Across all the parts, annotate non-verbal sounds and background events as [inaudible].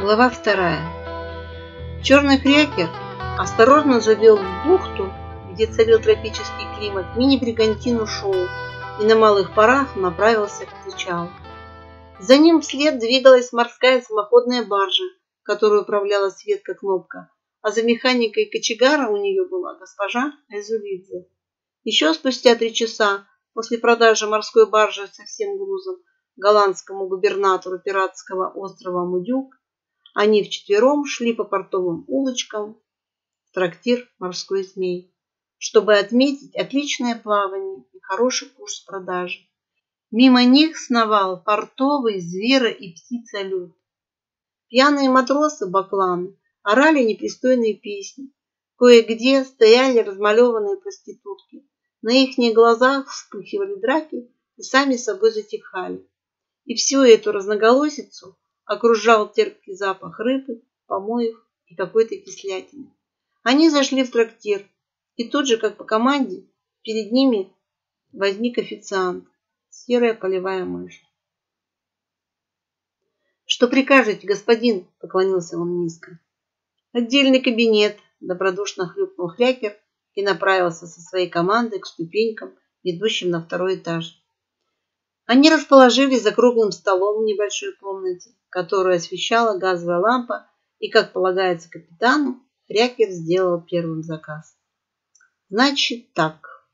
Глава вторая. Черный крякер осторожно завел в бухту, где царил тропический климат, мини-бригантину Шоу и на малых парах направился к причалу. За ним вслед двигалась морская самоходная баржа, которую управляла Светка Кнопка, а за механикой кочегара у нее была госпожа Эзулидзе. Еще спустя три часа после продажи морской баржи со всем грузом голландскому губернатору пиратского острова Мудюк они вчетвером шли по портовым улочкам в трактир «Морской змей», чтобы отметить отличное плавание и хороший курс продажи. Мимо них сновал портовый зверо- и птицелюд. Пьяные матросы-бакланы орали непристойные песни. Кое-где стояли размалеванные проститутки. На ихних глазах вспыхивали драки и сами собой затихали. И всю эту разноголосицу окружал терпкий запах рыбы, помоев и какой-то кислятины. Они зашли в трактир, и тут же, как по команде, перед ними возник официант, серая полевая мышь. «Что прикажете, господин?» – поклонился он низко. «Отдельный кабинет», – добродушно хлюпнул Хрякер и направился со своей командой к ступенькам, ведущим на второй этаж. Они расположились за круглым столом в небольшой комнате, которую освещала газовая лампа, и, как полагается капитану, Рякер сделал первым заказ. Значит так,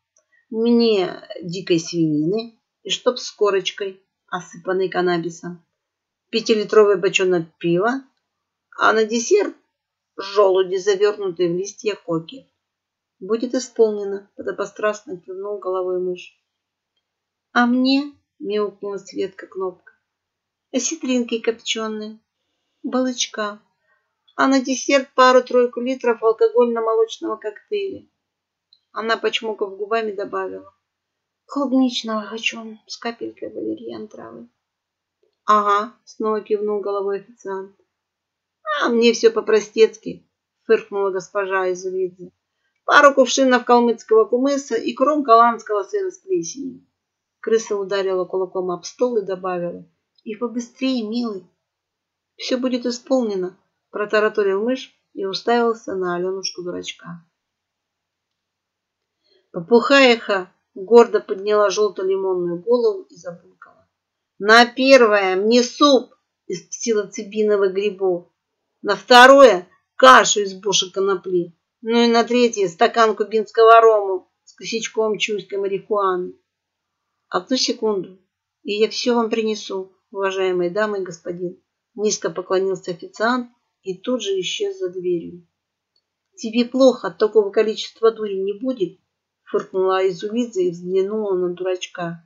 мне дикой свинины и чтоб с корочкой, осыпанной каннабисом, пятилитровый бочонок пива, а на десерт желуди, завернутые в листья коки. Будет исполнено, подобострастно кивнул головой мышь. А мне мяукнула Светка кнопка. Осетринки копченые, балычка, а на десерт пару-тройку литров алкогольно-молочного коктейля. Она, почмокав губами, добавила. Клубничного хочу с капелькой валерьян травы. Ага, снова кивнул головой официант. А мне все по-простецки, фыркнула госпожа Изулидзе. Пару кувшинов калмыцкого кумыса и кром голландского сыра с плесенью. Крыса ударила кулаком об стол и добавила. И побыстрее, милый. Все будет исполнено, протараторил мышь и уставился на Аленушку-дурачка. Попухаеха гордо подняла желто-лимонную голову и забулькала. На первое мне суп из псилоцибиновых грибов. На второе кашу из бушек конопли. Ну и на третье стакан кубинского рому с косячком чуйской марихуаны. Одну секунду, и я все вам принесу, уважаемые дамы и господин. Низко поклонился официант и тут же исчез за дверью. Тебе плохо от такого количества дури не будет? Фыркнула Изулидзе и взглянула на дурачка.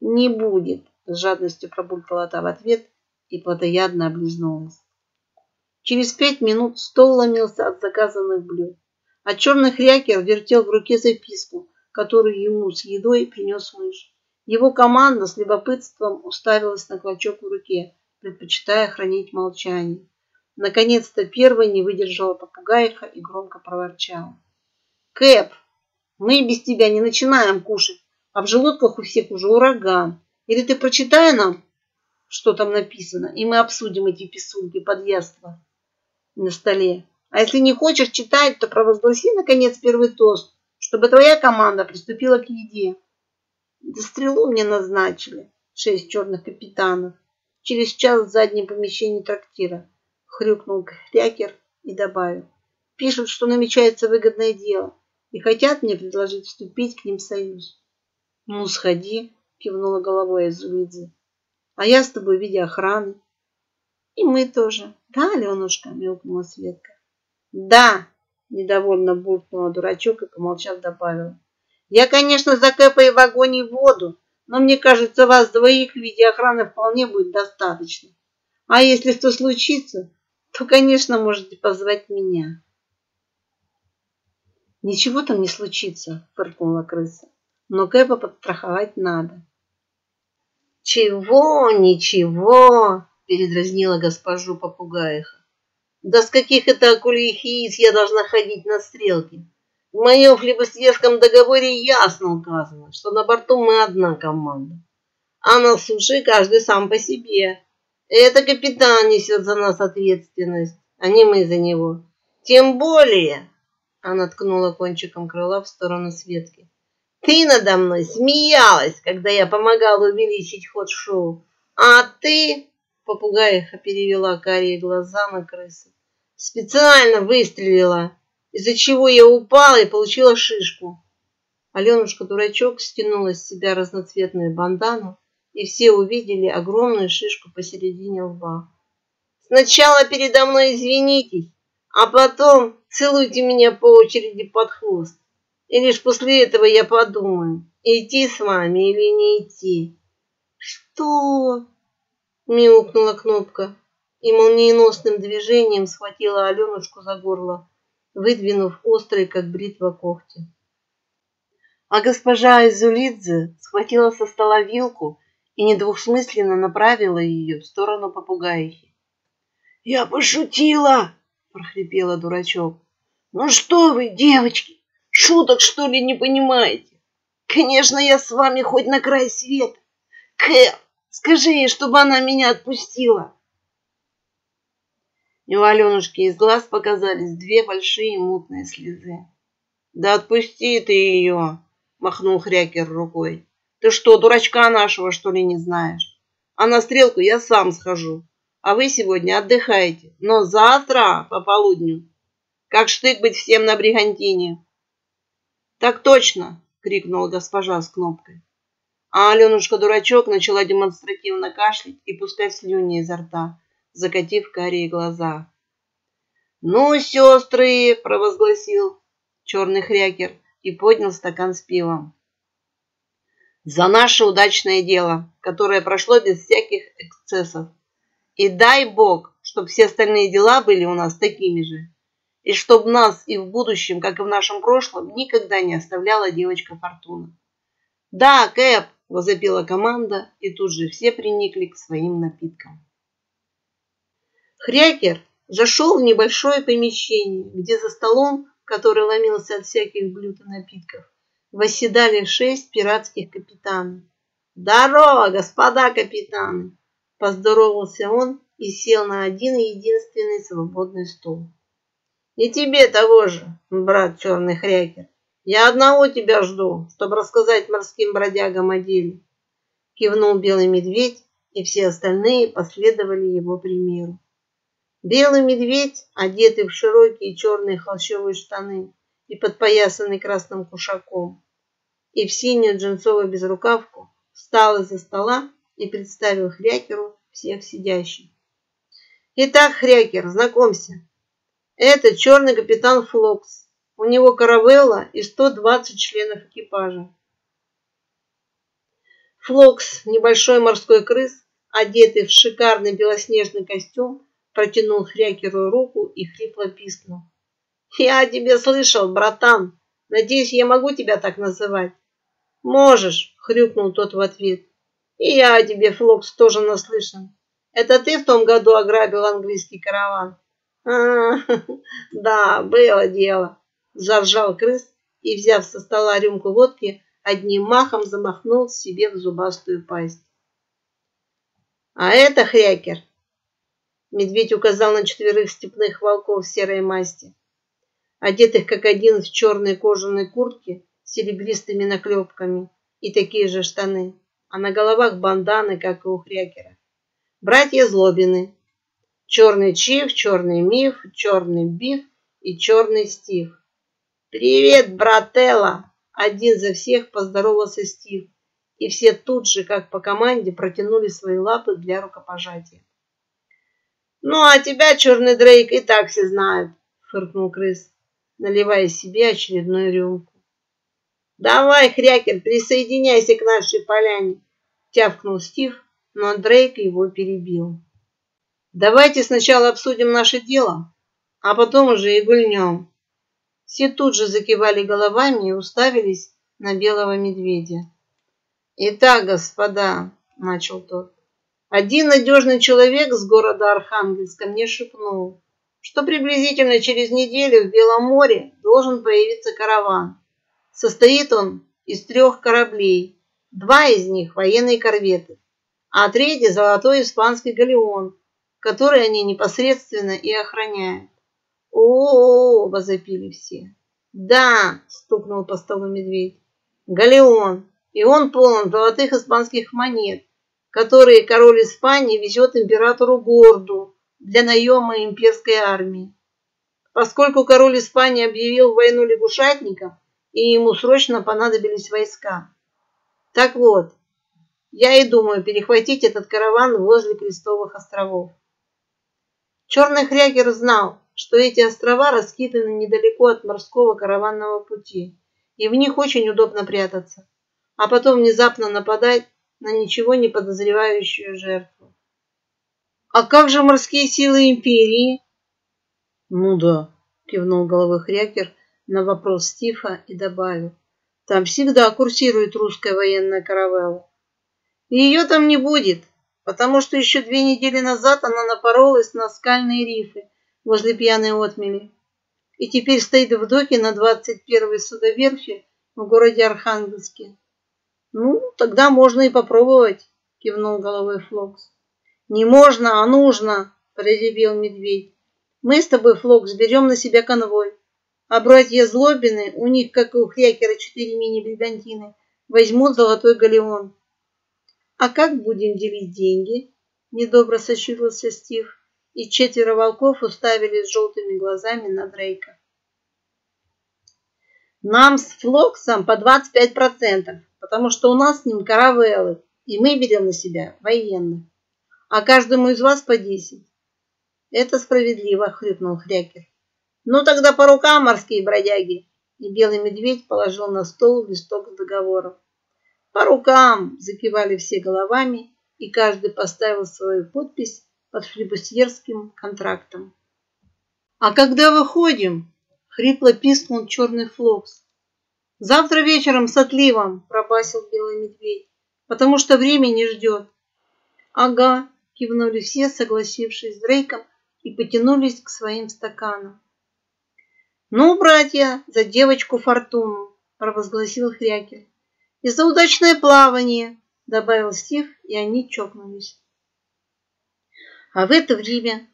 Не будет, с жадностью пробулькала та в ответ и плотоядно облизнулась. Через пять минут стол ломился от заказанных блюд, а черный хрякер вертел в руке записку, которую ему с едой принес мышь. Его команда с любопытством уставилась на клочок в руке, предпочитая хранить молчание. Наконец-то первой не выдержала попугайха и громко проворчала. «Кэп, мы без тебя не начинаем кушать, а в желудках у всех уже ураган. Или ты прочитай нам, что там написано, и мы обсудим эти писульки подъездства на столе. А если не хочешь читать, то провозгласи, наконец, первый тост, чтобы твоя команда приступила к еде». Да стрелу мне назначили. Шесть черных капитанов. Через час в заднем помещении трактира. Хрюкнул Крякер и добавил. Пишут, что намечается выгодное дело и хотят мне предложить вступить к ним в союз. Ну, сходи, кивнула головой Азулидзе. А я с тобой в виде охраны. И мы тоже. Да, Аленушка, мяукнула Светка. Да, недовольно буркнула дурачок и, помолчав, добавила. Я, конечно, закэпаю в огонь и воду, но мне кажется, вас двоих в виде охраны вполне будет достаточно. А если что случится, то, конечно, можете позвать меня. Ничего там не случится, фыркнула крыса. Но Кэпа подстраховать надо. Чего, ничего, передразнила госпожу попугаиха. Да с каких это акульих яиц я должна ходить на стрелки? В моем хлебосвежском договоре ясно указано, что на борту мы одна команда, а на суше каждый сам по себе. Это капитан несет за нас ответственность, а не мы за него. Тем более, она ткнула кончиком крыла в сторону Светки. Ты надо мной смеялась, когда я помогала увеличить ход шоу. А ты, попугаиха перевела карие глаза на крысу, специально выстрелила, из-за чего я упала и получила шишку. Аленушка-дурачок стянула с себя разноцветную бандану, и все увидели огромную шишку посередине лба. Сначала передо мной извинитесь, а потом целуйте меня по очереди под хвост. И лишь после этого я подумаю, идти с вами или не идти. Что? Мяукнула кнопка и молниеносным движением схватила Аленушку за горло, выдвинув острые, как бритва, когти. А госпожа Изулидзе схватила со стола вилку и недвусмысленно направила ее в сторону попугаихи. «Я пошутила!» прохрипела дурачок. Ну что вы, девочки, шуток что ли не понимаете? Конечно, я с вами хоть на край света. Кэп, скажи ей, чтобы она меня отпустила. У Аленушки из глаз показались две большие мутные слезы. Да отпусти ты ее, махнул Хрякер рукой. Ты что, дурачка нашего, что ли, не знаешь? А на стрелку я сам схожу а вы сегодня отдыхаете. Но завтра по полудню, как штык быть всем на бригантине. Так точно, крикнула госпожа с кнопкой. А Аленушка-дурачок начала демонстративно кашлять и пускать слюни изо рта, закатив карие глаза. «Ну, сестры!» – провозгласил черный хрякер и поднял стакан с пивом. «За наше удачное дело, которое прошло без всяких эксцессов. И дай Бог, чтобы все остальные дела были у нас такими же. И чтобы нас и в будущем, как и в нашем прошлом, никогда не оставляла девочка Фортуна. «Да, Кэп!» – возопила команда, и тут же все приникли к своим напиткам. Хрякер зашел в небольшое помещение, где за столом, который ломился от всяких блюд и напитков, восседали шесть пиратских капитанов. «Здорово, господа капитаны!» Поздоровался он и сел на один единственный свободный стул. И тебе того же, брат черный хрякер. Я одного тебя жду, чтобы рассказать морским бродягам о деле. Кивнул белый медведь, и все остальные последовали его примеру. Белый медведь, одетый в широкие черные холщовые штаны и подпоясанный красным кушаком, и в синюю джинсовую безрукавку, встал из-за стола и представил Хрякеру всех сидящих. Итак, Хрякер, знакомься. Это черный капитан Флокс. У него каравелла и 120 членов экипажа. Флокс, небольшой морской крыс, одетый в шикарный белоснежный костюм, протянул Хрякеру руку и хрипло пискнул. «Я тебе слышал, братан. Надеюсь, я могу тебя так называть?» «Можешь», — хрюкнул тот в ответ. И я о тебе, Флокс, тоже наслышан. Это ты в том году ограбил английский караван? А, [laughs] да, было дело. Заржал крыс и, взяв со стола рюмку водки, одним махом замахнул себе в зубастую пасть. А это хрякер. Медведь указал на четверых степных волков серой масти, одетых как один в черной кожаной куртке с серебристыми наклепками и такие же штаны а на головах банданы, как и у Хрякера. Братья Злобины. Черный Чиф, черный Миф, черный Биф и черный Стив. «Привет, брателла!» Один за всех поздоровался Стив, и все тут же, как по команде, протянули свои лапы для рукопожатия. «Ну, а тебя, черный Дрейк, и так все знают», — фыркнул крыс, наливая себе очередную рюмку. «Давай, Хрякер, присоединяйся к нашей поляне!» Тявкнул Стив, но Дрейк его перебил. «Давайте сначала обсудим наше дело, а потом уже и гульнем». Все тут же закивали головами и уставились на белого медведя. «Итак, господа», — начал тот, — «один надежный человек с города Архангельска мне шепнул, что приблизительно через неделю в Белом море должен появиться караван. Состоит он из трех кораблей, два из них военные корветы, а третий – золотой испанский галеон, который они непосредственно и охраняют. «О-о-о!» – возопили все. «Да!» – стукнул по столу медведь. «Галеон, и он полон золотых испанских монет, которые король Испании везет императору Горду для наема имперской армии. Поскольку король Испании объявил войну лягушатникам, и ему срочно понадобились войска. Так вот, я и думаю перехватить этот караван возле Крестовых островов. Черный хрякер знал, что эти острова раскиданы недалеко от морского караванного пути, и в них очень удобно прятаться, а потом внезапно нападать на ничего не подозревающую жертву. А как же морские силы империи? Ну да, кивнул головой хрякер на вопрос Стифа и добавил. Там всегда курсирует русская военная каравелла. И ее там не будет, потому что еще две недели назад она напоролась на скальные рифы возле пьяной отмели и теперь стоит в доке на 21-й судоверфи в городе Архангельске. Ну, тогда можно и попробовать, кивнул головой Флокс. Не можно, а нужно, проревел медведь. Мы с тобой, Флокс, берем на себя конвой. А братья Злобины, у них, как и у Хрякера, четыре мини-бригантины, возьмут золотой галеон. А как будем делить деньги? Недобро сощурился Стив, и четверо волков уставились желтыми глазами на Дрейка. Нам с Флоксом по 25%, потому что у нас с ним каравеллы, и мы берем на себя военных. А каждому из вас по 10. Это справедливо, хрюкнул Хрякер. Ну тогда по рукам, морские бродяги. И белый медведь положил на стол листок с договором. По рукам закивали все головами, и каждый поставил свою подпись под флебусьерским контрактом. «А когда выходим?» — хрипло пискнул черный флокс. «Завтра вечером с отливом», — пробасил белый медведь, «потому что время не ждет». «Ага», — кивнули все, согласившись с Дрейком, и потянулись к своим стаканам. «Ну, братья, за девочку Фортуну!» – провозгласил Хрякер. И за удачное плавание, добавил Стив, и они чокнулись. А в это время,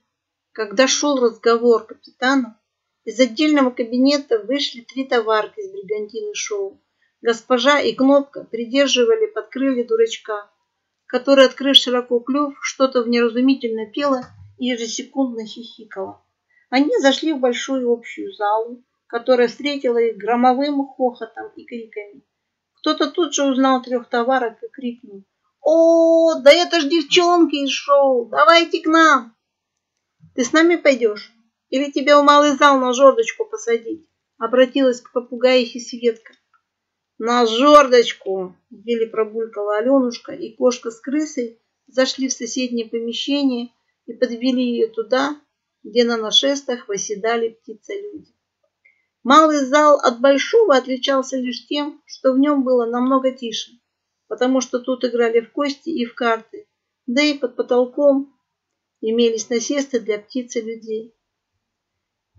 когда шел разговор капитана, из отдельного кабинета вышли три товарки из бригантины шоу. Госпожа и Кнопка придерживали под крылья дурачка, который, открыв широко клюв, что-то в неразумительно пела и ежесекундно хихикала. Они зашли в большую общую залу, которая встретила их громовым хохотом и криками. Кто-то тут же узнал трех товарок и крикнул. «О, да это ж девчонки из шоу! Давайте к нам!» «Ты с нами пойдешь? Или тебя в малый зал на жердочку посадить?» Обратилась к попугаихе Светка. «На жердочку!» – еле пробулькала Аленушка, и кошка с крысой зашли в соседнее помещение и подвели ее туда, где на нашестах восседали птицы-люди. Малый зал от большого отличался лишь тем, что в нем было намного тише, потому что тут играли в кости и в карты, да и под потолком имелись насесты для птиц и людей.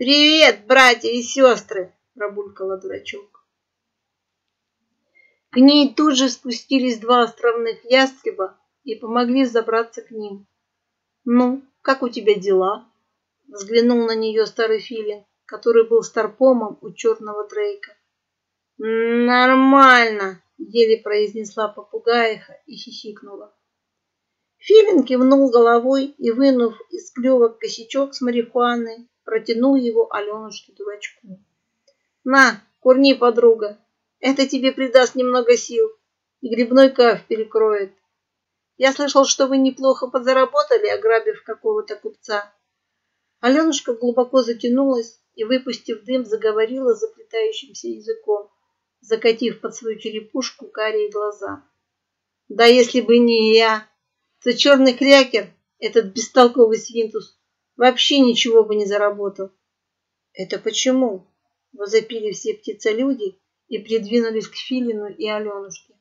«Привет, братья и сестры!» – пробулькала дурачок. К ней тут же спустились два островных ястреба и помогли забраться к ним. «Ну, как у тебя дела?» – взглянул на нее старый филин который был старпомом у черного Дрейка. «Нормально!» – еле произнесла попугаиха и хихикнула. Филин кивнул головой и, вынув из клюва косячок с марихуаной, протянул его Аленушке-дурачку. «На, курни, подруга, это тебе придаст немного сил и грибной каф перекроет. Я слышал, что вы неплохо подзаработали, ограбив какого-то купца». Аленушка глубоко затянулась и, выпустив дым, заговорила заплетающимся языком, закатив под свою черепушку карие глаза. Да если бы не я, то черный крякер, этот бестолковый свинтус, вообще ничего бы не заработал. Это почему? Возопили все птицелюди и придвинулись к Филину и Аленушке.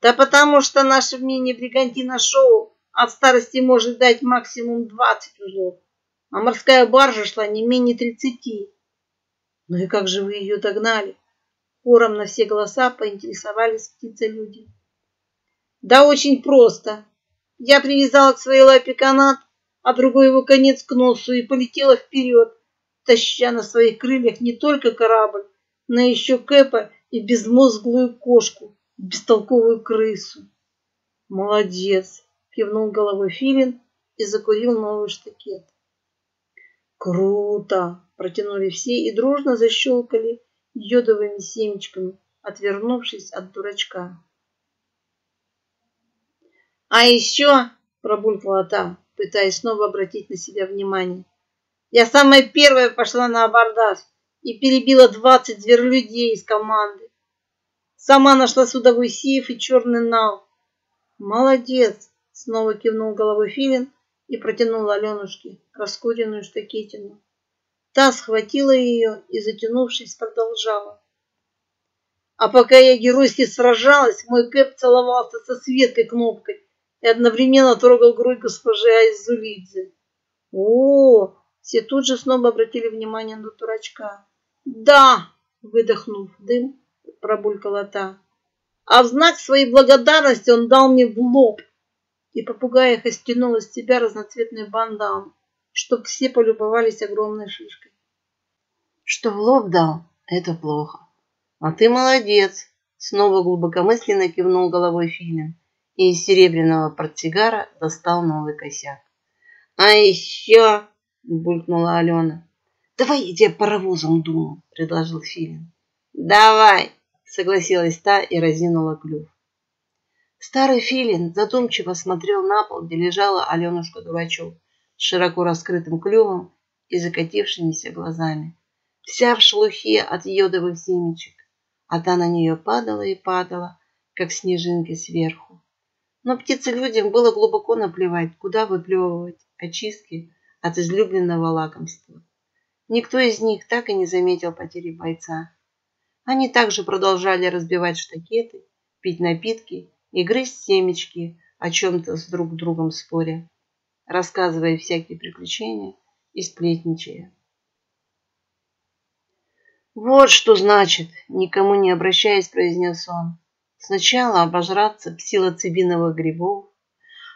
Да потому что наше мини-бригантина шоу от старости может дать максимум 20 узлов а морская баржа шла не менее тридцати. Ну и как же вы ее догнали? Хором на все голоса поинтересовались птицы-люди. Да очень просто, Я привязала к своей лапе канат, а другой его конец к носу и полетела вперед, таща на своих крыльях не только корабль, но еще Кэпа и безмозглую кошку, бестолковую крысу. Молодец, кивнул головой Филин и закурил новый штакет. Круто! Протянули все и дружно защелкали йодовыми семечками, отвернувшись от дурачка. А еще, пробулькала та, пытаясь снова обратить на себя внимание, я самая первая пошла на абордаж и перебила двадцать зверолюдей из команды. Сама нашла судовой сейф и черный нал. Молодец, снова кивнул головой Филин и протянул Аленушке раскуренную штакетину. Та схватила ее и, затянувшись, продолжала. А пока я геройски сражалась, мой Кэп целовался со Светкой кнопкой и одновременно трогал грудь госпожи Айзулидзе. О, все тут же снова обратили внимание на дурачка. Да, выдохнув дым, пробулькала та. А в знак своей благодарности он дал мне в лоб. И попугаиха стянула с себя разноцветный бандан, чтоб все полюбовались огромной шишкой. Что в лоб дал, это плохо. А ты молодец, снова глубокомысленно кивнул головой Филин и из серебряного портсигара достал новый косяк. А еще, булькнула Алена. Давай я тебе паровозом дуну, предложил Филин. Давай, согласилась та и разинула клюв. Старый филин задумчиво смотрел на пол, где лежала Аленушка-дурачок с широко раскрытым клювом и закатившимися глазами, вся в шелухе от йодовых семечек, а та на нее падала и падала, как снежинки сверху. Но птицелюдям было глубоко наплевать, куда выплевывать очистки от излюбленного лакомства. Никто из них так и не заметил потери бойца. Они также продолжали разбивать штакеты, пить напитки и грызть семечки, о чем-то с друг другом споря, рассказывая всякие приключения и сплетничая. «Вот что значит, никому не обращаясь, произнес он. Сначала обожраться псилоцибиновых грибов,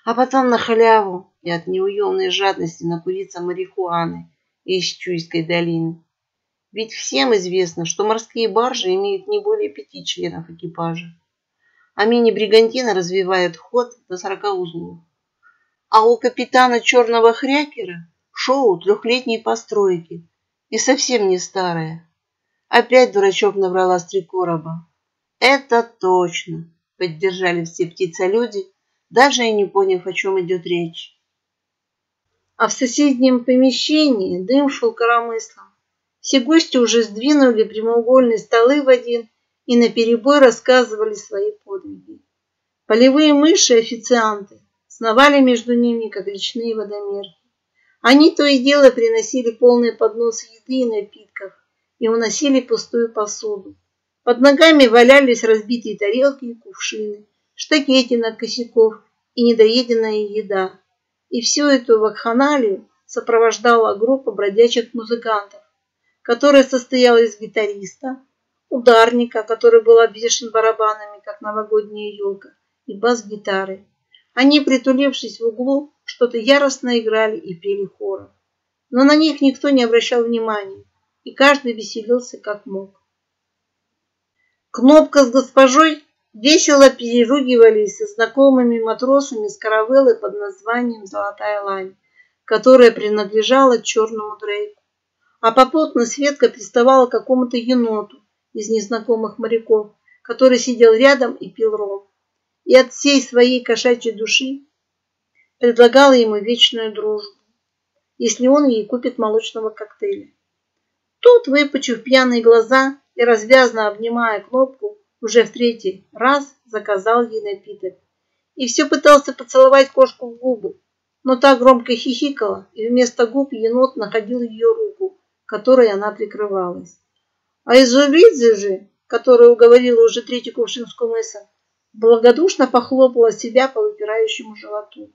а потом на халяву и от неуемной жадности накуриться марихуаны из Чуйской долины. Ведь всем известно, что морские баржи имеют не более пяти членов экипажа, а мини-бригантина развивает ход до сорока узлов. А у капитана черного хрякера шоу трехлетней постройки и совсем не старое. Опять дурачок набрала с три короба. Это точно, поддержали все птицелюди, даже и не поняв, о чем идет речь. А в соседнем помещении дым шел коромыслом. Все гости уже сдвинули прямоугольные столы в один и наперебой рассказывали свои подвиги. Полевые мыши официанты сновали между ними, как речные водомерки. Они то и дело приносили полные подносы еды и напитков и уносили пустую посуду. Под ногами валялись разбитые тарелки и кувшины, штакетина косяков и недоеденная еда. И всю эту вакханалию сопровождала группа бродячих музыкантов, которая состояла из гитариста, ударника, который был обвешен барабанами, как новогодняя елка, и бас-гитары. Они, притулившись в углу, что-то яростно играли и пели хором. Но на них никто не обращал внимания, и каждый веселился как мог. Кнопка с госпожой весело переругивались со знакомыми матросами с каравеллы под названием «Золотая лань», которая принадлежала черному Дрейку а попутно Светка приставала к какому-то еноту из незнакомых моряков, который сидел рядом и пил ром. И от всей своей кошачьей души предлагала ему вечную дружбу, если он ей купит молочного коктейля. Тут, выпучив пьяные глаза и развязно обнимая кнопку, уже в третий раз заказал ей напиток. И все пытался поцеловать кошку в губы, но та громко хихикала, и вместо губ енот находил ее руку которой она прикрывалась. А Изувидзе же, которая уговорила уже третью кувшинскую мысль, благодушно похлопала себя по выпирающему животу.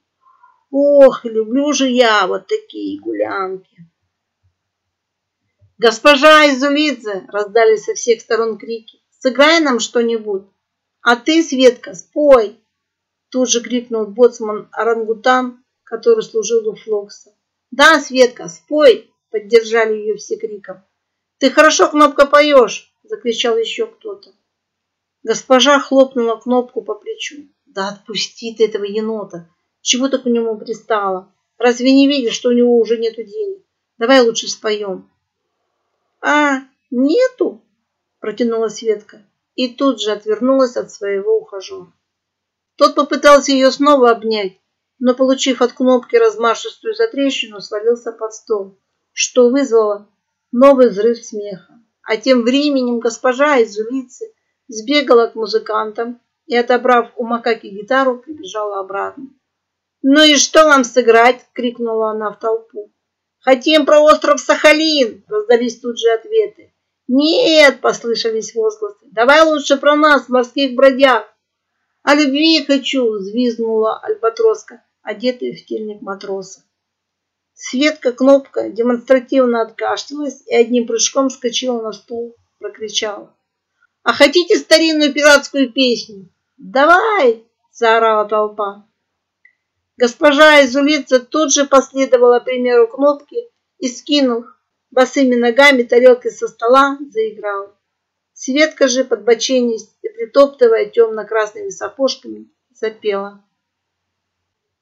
Ох, люблю же я вот такие гулянки. Госпожа Изулидзе, раздались со всех сторон крики, сыграй нам что-нибудь. А ты, Светка, спой. Тут же крикнул боцман орангутан, который служил у Флокса. Да, Светка, спой! Поддержали ее все криком. Ты хорошо, Кнопка, поешь! Закричал еще кто-то. Госпожа хлопнула Кнопку по плечу. Да отпусти ты этого енота! Чего ты к нему пристала? Разве не видишь, что у него уже нету денег? Давай лучше споем. А, нету? Протянула Светка и тут же отвернулась от своего ухажера. Тот попытался ее снова обнять, но, получив от кнопки размашистую затрещину, свалился под стол, что вызвало новый взрыв смеха. А тем временем госпожа из улицы сбегала к музыкантам и, отобрав у макаки гитару, прибежала обратно. «Ну и что вам сыграть?» — крикнула она в толпу. «Хотим про остров Сахалин!» — раздались тут же ответы. «Нет!» — послышались возгласы. «Давай лучше про нас, морских бродяг!» «О любви хочу!» — взвизгнула альбатроска, одетая в тельник матроса. Светка Кнопка демонстративно откашлялась и одним прыжком скочила на стул, прокричала. «А хотите старинную пиратскую песню?» «Давай!» — заорала толпа. Госпожа из улицы тут же последовала примеру кнопки и, скинув босыми ногами тарелки со стола, заиграла. Светка же, подбоченясь и притоптывая темно-красными сапожками, запела.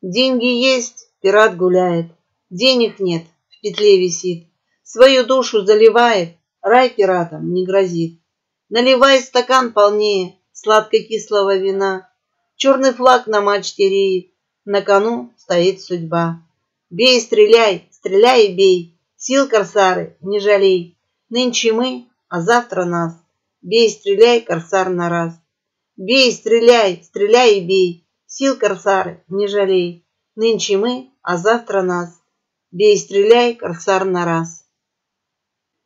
Деньги есть, пират гуляет, денег нет, в петле висит, свою душу заливает, рай пиратам не грозит. Наливай стакан полнее сладко-кислого вина, черный флаг на мачте реет, на кону стоит судьба. Бей, стреляй, стреляй и бей. Сил, корсары, не жалей. Нынче мы, а завтра нас. Бей, стреляй, корсар на раз. Бей, стреляй, стреляй и бей. Сил, корсары, не жалей. Нынче мы, а завтра нас. Бей, стреляй, корсар на раз.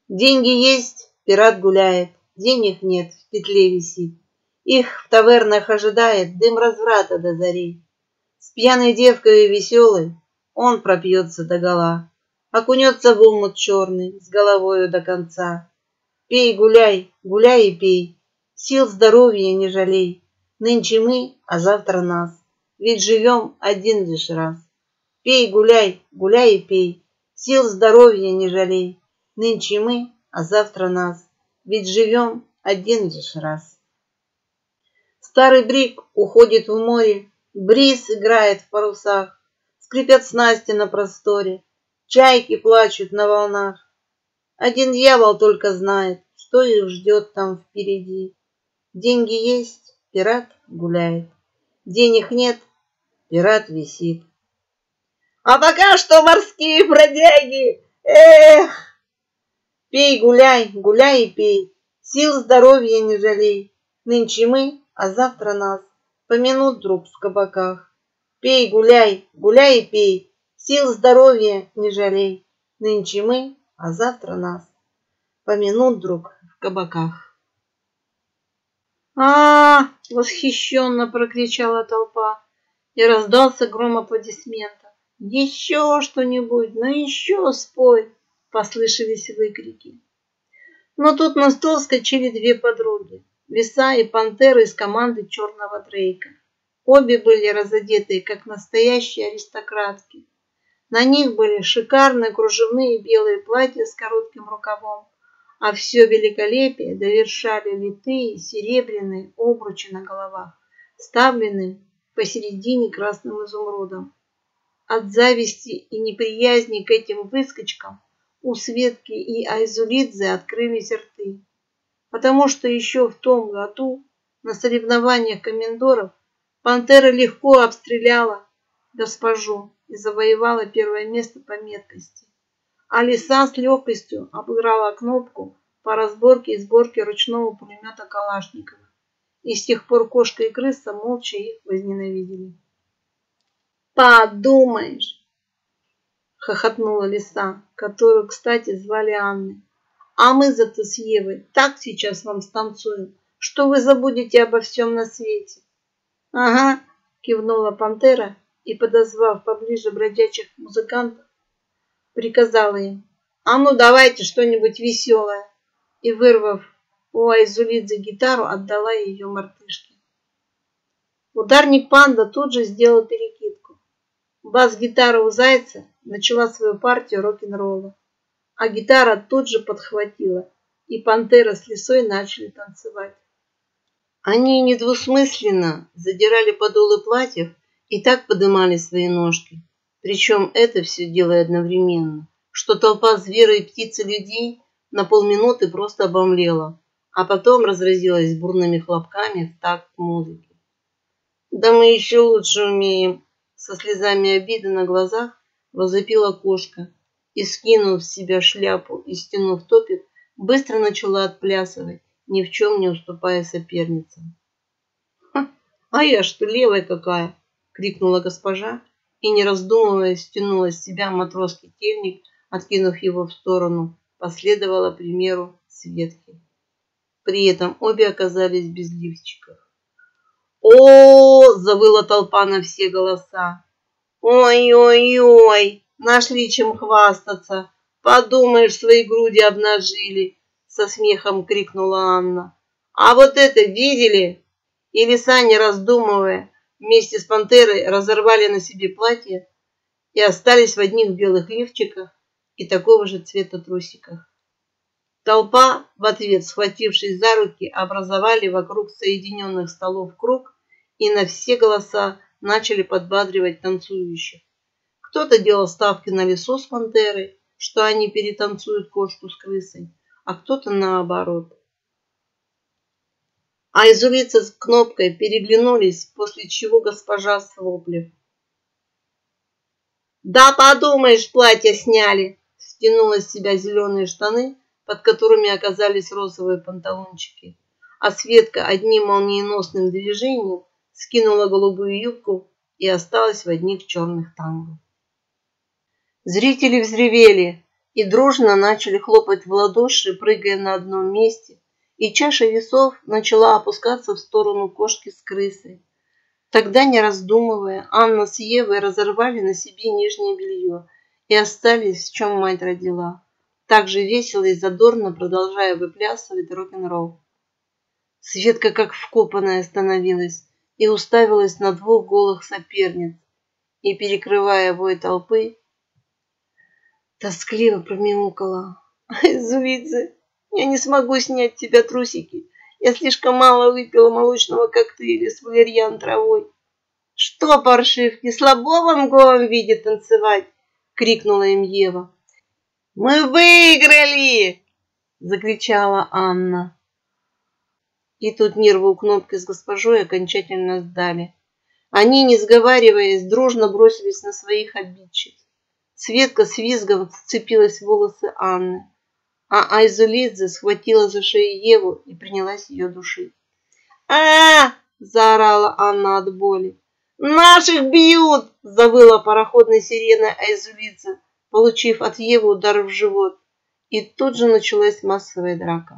Деньги есть, пират гуляет. Денег нет, в петле висит. Их в тавернах ожидает дым разврата до зари. С пьяной девкой веселой он пропьется догола, Окунется в омут черный с головою до конца. Пей, гуляй, гуляй и пей, Сил здоровья не жалей. Нынче мы, а завтра нас, Ведь живем один лишь раз. Пей, гуляй, гуляй и пей, Сил здоровья не жалей. Нынче мы, а завтра нас, Ведь живем один лишь раз. Старый брик уходит в море, Бриз играет в парусах, скрипят снасти на просторе, чайки плачут на волнах. Один дьявол только знает, что их ждет там впереди. Деньги есть, пират гуляет. Денег нет, пират висит. А пока что морские бродяги! Эх! Пей, гуляй, гуляй и пей, сил здоровья не жалей. Нынче мы, а завтра нас помянут друг в кабаках. Пей, гуляй, гуляй и пей, сил здоровья не жалей. Нынче мы, а завтра нас помянут друг в кабаках. а, -а, -а восхищенно прокричала толпа, и раздался гром аплодисмента. «Еще что-нибудь, ну еще спой!» — послышались выкрики. Но тут на стол скочили две подруги. Веса и пантеры из команды Черного Дрейка. Обе были разодеты, как настоящие аристократки. На них были шикарные кружевные белые платья с коротким рукавом, а все великолепие довершали литые серебряные обручи на головах, ставленные посередине красным изумрудом. От зависти и неприязни к этим выскочкам у Светки и Айзулидзе открылись рты потому что еще в том году на соревнованиях комендоров «Пантера» легко обстреляла госпожу и завоевала первое место по меткости. А Лиса с легкостью обыграла кнопку по разборке и сборке ручного пулемета Калашникова. И с тех пор кошка и крыса молча их возненавидели. «Подумаешь!» — хохотнула лиса, которую, кстати, звали Анной. А мы зато с Евой так сейчас вам станцуем, что вы забудете обо всем на свете. Ага, кивнула пантера и, подозвав поближе бродячих музыкантов, приказала им, а ну давайте что-нибудь веселое. И, вырвав у Айзулидзе гитару, отдала ее мартышке. Ударник панда тут же сделал перекидку. Бас-гитара у зайца начала свою партию рок-н-ролла, а гитара тут же подхватила, и пантера с лисой начали танцевать. Они недвусмысленно задирали подолы платьев и так подымали свои ножки. Причем это все делая одновременно, что толпа зверя и птицы людей на полминуты просто обомлела, а потом разразилась бурными хлопками в такт музыки. Да мы еще лучше умеем, со слезами обиды на глазах возопила кошка и, скинув с себя шляпу и стянув топик, быстро начала отплясывать, ни в чем не уступая соперницам. «А я что, левая какая?» — крикнула госпожа и, не раздумывая, стянула с себя матросский тельник, откинув его в сторону, последовала примеру Светки. При этом обе оказались без лифчиков. О, завыла толпа на все голоса. Ой-ой-ой, нашли чем хвастаться. Подумаешь, свои груди обнажили, со смехом крикнула Анна. А вот это видели? И лиса, раздумывая, вместе с пантерой разорвали на себе платье и остались в одних белых лифчиках и такого же цвета трусиках. Толпа, в ответ схватившись за руки, образовали вокруг соединенных столов круг и на все голоса начали подбадривать танцующих. Кто-то делал ставки на лесу с пантерой, что они перетанцуют кошку с крысой, а кто-то наоборот. А изулицы с кнопкой переглянулись, после чего госпожа с воплем. «Да подумаешь, платье сняли!» Стянула с себя зеленые штаны, под которыми оказались розовые панталончики. А Светка одним молниеносным движением скинула голубую юбку и осталась в одних черных танго. Зрители взревели и дружно начали хлопать в ладоши, прыгая на одном месте, и чаша весов начала опускаться в сторону кошки с крысой. Тогда, не раздумывая, Анна с Евой разорвали на себе нижнее белье и остались, в чем мать родила, так же весело и задорно продолжая выплясывать рок-н-ролл. Светка как вкопанная остановилась, и уставилась на двух голых соперниц и, перекрывая вой толпы, тоскливо промяукала. [laughs] «Зулица, я не смогу снять тебя трусики. Я слишком мало выпила молочного коктейля с валерьян травой». «Что, паршивки, слабо вам голом виде танцевать?» — крикнула им Ева. «Мы выиграли!» — закричала Анна. И тут нервы у кнопки с госпожой окончательно сдали. Они, не сговариваясь, дружно бросились на своих обидчиц. Светка с визгом вцепилась в волосы Анны, а Айзулидзе схватила за шею Еву и принялась ее душить. а, заорала Анна от боли. «Наших бьют!» – завыла пароходной сиреной Айзулидзе, получив от Евы удар в живот. И тут же началась массовая драка.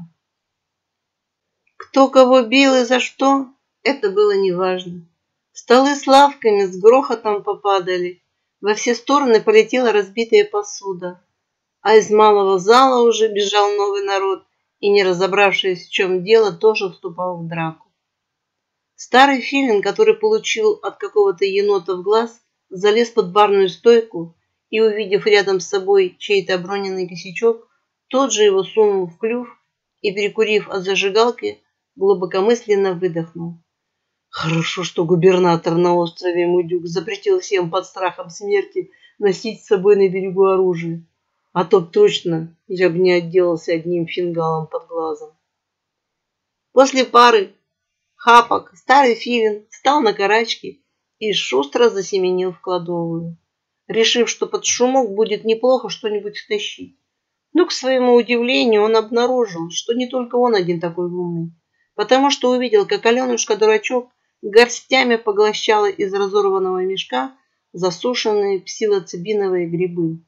Кто кого бил и за что, это было неважно. Столы с лавками с грохотом попадали. Во все стороны полетела разбитая посуда. А из малого зала уже бежал новый народ и, не разобравшись, в чем дело, тоже вступал в драку. Старый филин, который получил от какого-то енота в глаз, залез под барную стойку и, увидев рядом с собой чей-то оброненный косячок, тот же его сунул в клюв и, перекурив от зажигалки, глубокомысленно выдохнул. Хорошо, что губернатор на острове Мудюк запретил всем под страхом смерти носить с собой на берегу оружие. А то точно я бы не отделался одним фингалом под глазом. После пары хапок старый филин встал на карачки и шустро засеменил в кладовую, решив, что под шумок будет неплохо что-нибудь стащить. Но, к своему удивлению, он обнаружил, что не только он один такой умный потому что увидел, как Аленушка-дурачок горстями поглощала из разорванного мешка засушенные псилоцибиновые грибы.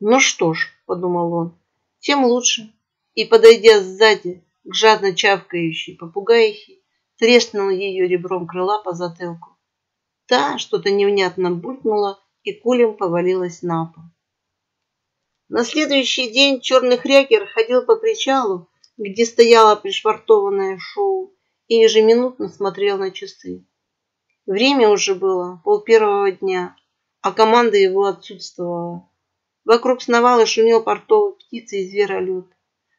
«Ну что ж», — подумал он, — «тем лучше». И, подойдя сзади к жадно чавкающей попугаихе, треснул ее ребром крыла по затылку. Та что-то невнятно булькнула и кулем повалилась на пол. На следующий день черный хрякер ходил по причалу где стояло пришвартованное шоу, и ежеминутно смотрел на часы. Время уже было пол первого дня, а команда его отсутствовала. Вокруг сновал и шумел портовый птицы и зверолюд.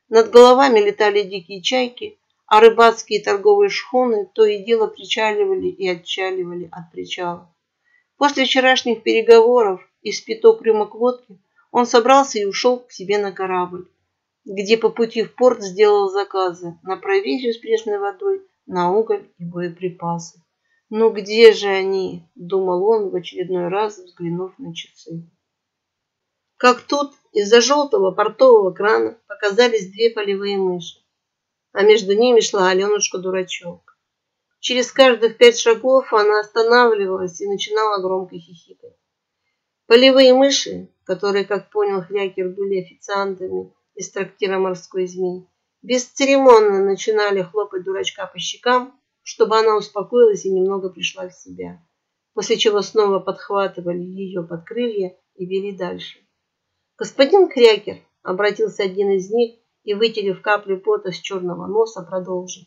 Над головами летали дикие чайки, а рыбацкие торговые шхуны то и дело причаливали и отчаливали от причала. После вчерашних переговоров и спиток рюмок водки он собрался и ушел к себе на корабль, где по пути в порт сделал заказы на провизию с пресной водой, на уголь и боеприпасы. «Ну где же они?» – думал он в очередной раз, взглянув на часы. Как тут из-за желтого портового крана показались две полевые мыши, а между ними шла Аленушка-дурачок. Через каждых пять шагов она останавливалась и начинала громко хихикать. Полевые мыши, которые, как понял Хрякер, были официантами из трактира «Морской змей», бесцеремонно начинали хлопать дурачка по щекам, чтобы она успокоилась и немного пришла в себя, после чего снова подхватывали ее под крылья и вели дальше. «Господин Крякер», — обратился один из них и, вытерев каплю пота с черного носа, продолжил.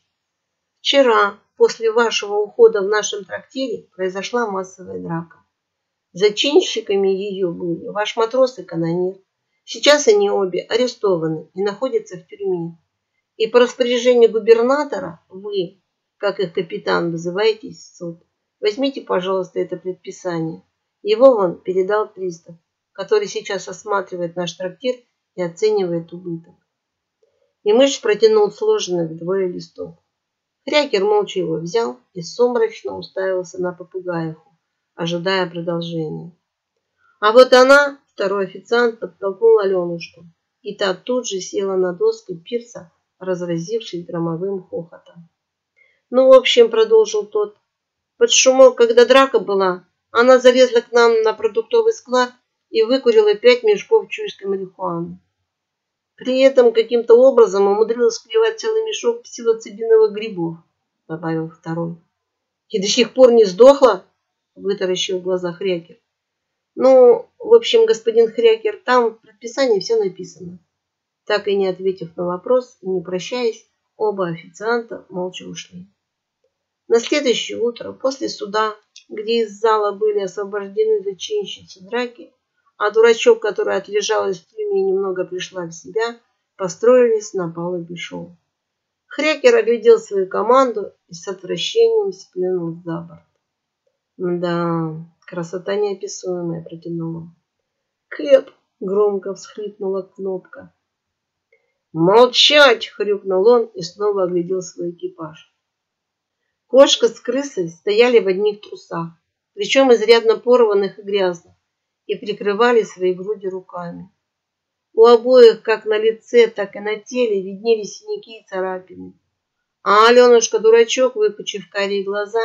«Вчера, после вашего ухода в нашем трактире, произошла массовая драка. Зачинщиками ее были ваш матрос и канонир. Сейчас они обе арестованы и находятся в тюрьме. И по распоряжению губернатора вы, как их капитан, вызываетесь в суд. Возьмите, пожалуйста, это предписание. Его он передал пристав, который сейчас осматривает наш трактир и оценивает убыток. И мышь протянул сложенный вдвое листок. Крякер молча его взял и сумрачно уставился на попугаиху, ожидая продолжения. А вот она, второй официант, подтолкнул Аленушку, и та тут же села на доски пирса, разразившись громовым хохотом. Ну, в общем, продолжил тот, под шумок, когда драка была, она залезла к нам на продуктовый склад и выкурила пять мешков чуйской марихуаны. При этом каким-то образом умудрилась клевать целый мешок псилоцибиновых грибов, добавил второй. И до сих пор не сдохла? Вытаращил в глаза Хрякер. Ну, в общем, господин Хрякер, там в предписании все написано. Так и не ответив на вопрос не прощаясь, оба официанта молча ушли. На следующее утро, после суда, где из зала были освобождены зачинщицы драки, а дурачок, который отлежалась в тюрьме и немного пришла в себя, построились на палубе шоу. Хрякер оглядел свою команду и с отвращением сплюнул за борт. Да, красота неописуемая, протянула. Кэп! Громко всхлипнула кнопка. «Молчать!» — хрюкнул он и снова оглядел свой экипаж. Кошка с крысой стояли в одних трусах, причем изрядно порванных и грязных, и прикрывали свои груди руками. У обоих, как на лице, так и на теле, виднелись синяки и царапины. А Аленушка-дурачок, выпучив карие глаза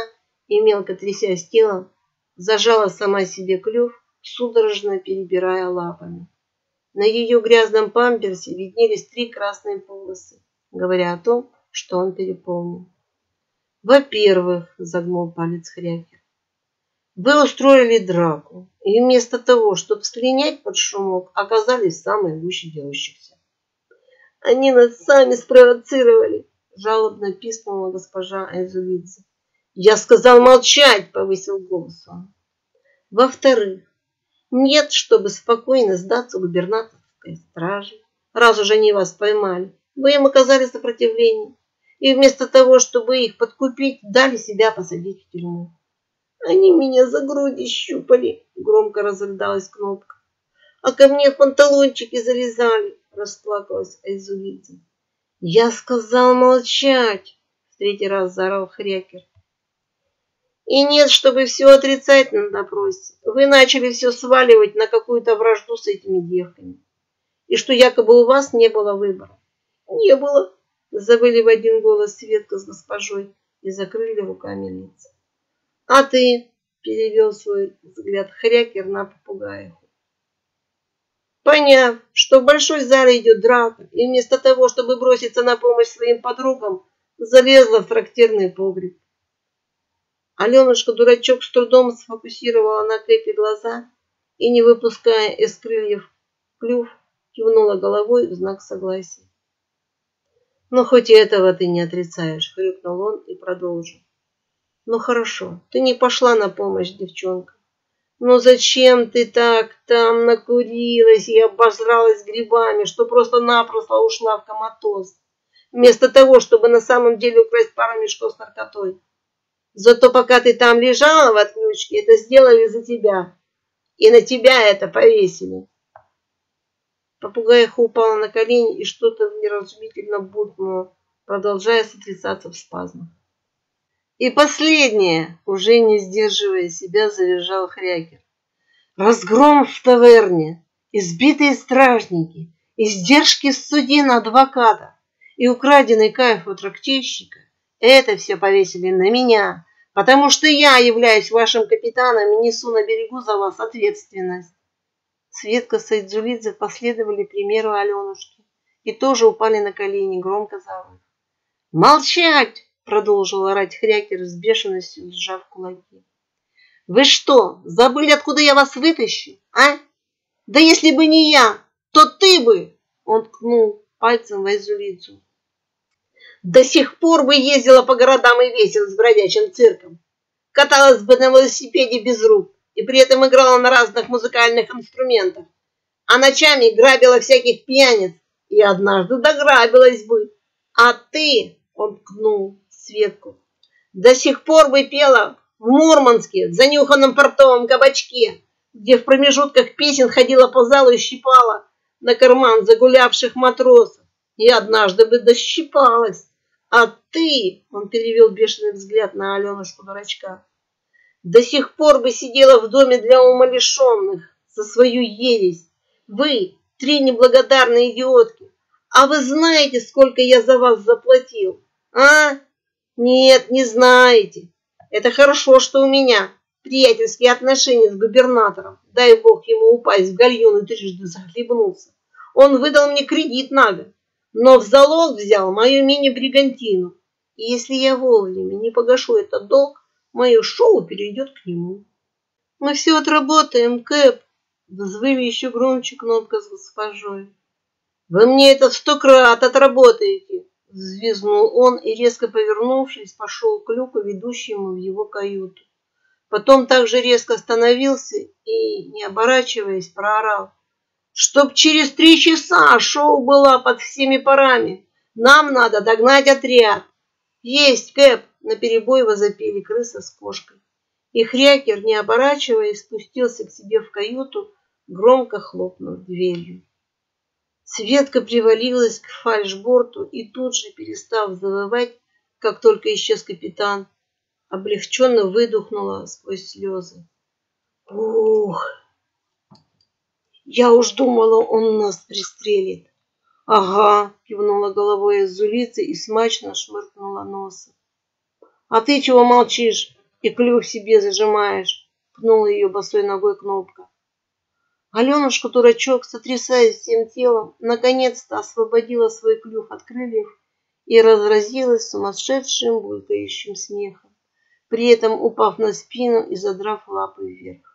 и мелко трясясь телом, зажала сама себе клюв, судорожно перебирая лапами. На ее грязном памперсе виднелись три красные полосы, говоря о том, что он переполнен. Во-первых, загнул палец Хрякер, вы устроили драку, и вместо того, чтобы слинять под шумок, оказались самые гуще дерущихся. Они нас сами спровоцировали, жалобно пискнула госпожа Айзулидзе. Я сказал молчать, повысил голос он. Во-вторых, нет, чтобы спокойно сдаться губернаторской страже, раз уже они вас поймали. Вы им оказали сопротивление и вместо того, чтобы их подкупить, дали себя посадить в тюрьму. Они меня за груди щупали, громко разрыдалась кнопка. А ко мне в панталончики залезали, расплакалась Айзулидзе. Я сказал молчать, в третий раз заорал Хрякер. И нет, чтобы все отрицать на допросе. Вы начали все сваливать на какую-то вражду с этими девками. И что якобы у вас не было выбора. Не было, Завыли в один голос Светка с госпожой и закрыли руками лица. А ты, перевел свой взгляд Хрякер на попугаиху. Поняв, что в большой зале идет драка, и вместо того, чтобы броситься на помощь своим подругам, залезла в трактирный погреб. Аленушка-дурачок с трудом сфокусировала на Кэпе глаза и, не выпуская из крыльев клюв, кивнула головой в знак согласия. Ну, хоть и этого ты не отрицаешь, хрюкнул он и продолжил. Ну, хорошо, ты не пошла на помощь, девчонка. Но зачем ты так там накурилась и обожралась грибами, что просто-напросто ушла в коматоз, вместо того, чтобы на самом деле украсть пару мешков с наркотой? Зато пока ты там лежала в отключке, это сделали за тебя. И на тебя это повесили. Попугайха упала на колени и что-то неразумительно буркнула, продолжая сотрясаться в спазмах. И последнее, уже не сдерживая себя, завизжал Хрякер. Разгром в таверне, избитые стражники, издержки судина адвоката и украденный кайф у трактирщика – это все повесили на меня, потому что я являюсь вашим капитаном и несу на берегу за вас ответственность. Светка с Айдзулидзе последовали примеру Аленушки и тоже упали на колени, громко завыли. «Молчать!» – продолжил орать Хрякер с бешеностью, сжав кулаки. «Вы что, забыли, откуда я вас вытащил, а? Да если бы не я, то ты бы!» Он ткнул пальцем в Айзулицу. «До сих пор бы ездила по городам и весел с бродячим цирком, каталась бы на велосипеде без рук, и при этом играла на разных музыкальных инструментах, а ночами грабила всяких пьяниц и однажды дограбилась бы. А ты, он ткнул Светку, до сих пор бы пела в Мурманске, в занюханном портовом кабачке, где в промежутках песен ходила по залу и щипала на карман загулявших матросов. И однажды бы дощипалась. А ты, он перевел бешеный взгляд на Аленушку-дурачка, до сих пор бы сидела в доме для умалишенных за свою ересь. Вы, три неблагодарные идиотки, а вы знаете, сколько я за вас заплатил? А? Нет, не знаете. Это хорошо, что у меня приятельские отношения с губернатором. Дай бог ему упасть в гальюн и трижды захлебнулся. Он выдал мне кредит на год, но в залог взял мою мини-бригантину. И если я вовремя не погашу этот долг, мое шоу перейдет к нему. Мы все отработаем, Кэп, взвыли еще громче кнопка с госпожой. Вы мне это в сто крат отработаете, взвизгнул он и, резко повернувшись, пошел к люку, ведущему в его каюту. Потом также резко остановился и, не оборачиваясь, проорал. «Чтоб через три часа шоу было под всеми парами, нам надо догнать отряд!» «Есть, Кэп!» наперебой возопили крыса с кошкой. И Хрякер, не оборачиваясь, спустился к себе в каюту, громко хлопнув дверью. Светка привалилась к фальшборту и тут же, перестав завывать, как только исчез капитан, облегченно выдохнула сквозь слезы. Ух! Я уж думала, он нас пристрелит. Ага, кивнула головой Зулица и смачно шмыркнула носом. А ты чего молчишь и клюв себе зажимаешь? Пнула ее босой ногой кнопка. Аленушка, дурачок, сотрясаясь всем телом, наконец-то освободила свой клюв от крыльев и разразилась сумасшедшим булькающим смехом, при этом упав на спину и задрав лапы вверх.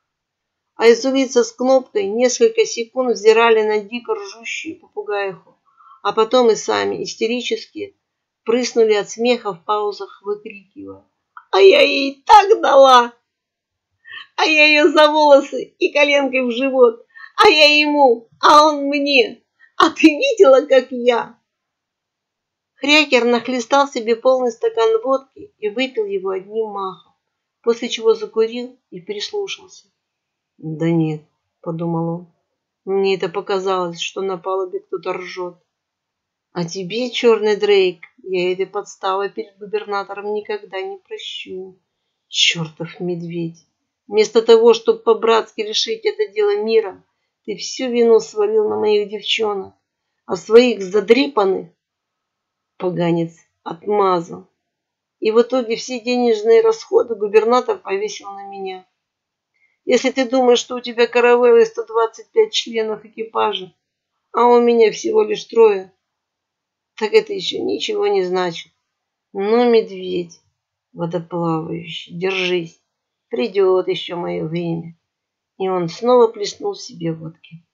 А изулица с кнопкой несколько секунд взирали на дико ржущую попугаиху, а потом и сами истерически прыснули от смеха в паузах, выкрикивая. А я ей так дала! А я ее за волосы и коленкой в живот, а я ему, а он мне. А ты видела, как я? Хрякер нахлестал себе полный стакан водки и выпил его одним махом, после чего закурил и прислушался. Да нет, подумал он, мне это показалось, что на палубе кто-то ржет. А тебе, черный Дрейк, я этой подставы перед губернатором никогда не прощу. Чертов медведь. Вместо того, чтобы по-братски решить это дело мира, ты всю вину свалил на моих девчонок, а своих задрипанных поганец отмазал. И в итоге все денежные расходы губернатор повесил на меня. Если ты думаешь, что у тебя каравеллы 125 членов экипажа, а у меня всего лишь трое, так это еще ничего не значит. Ну, медведь водоплавающий, держись, придет еще мое время. И он снова плеснул себе водки.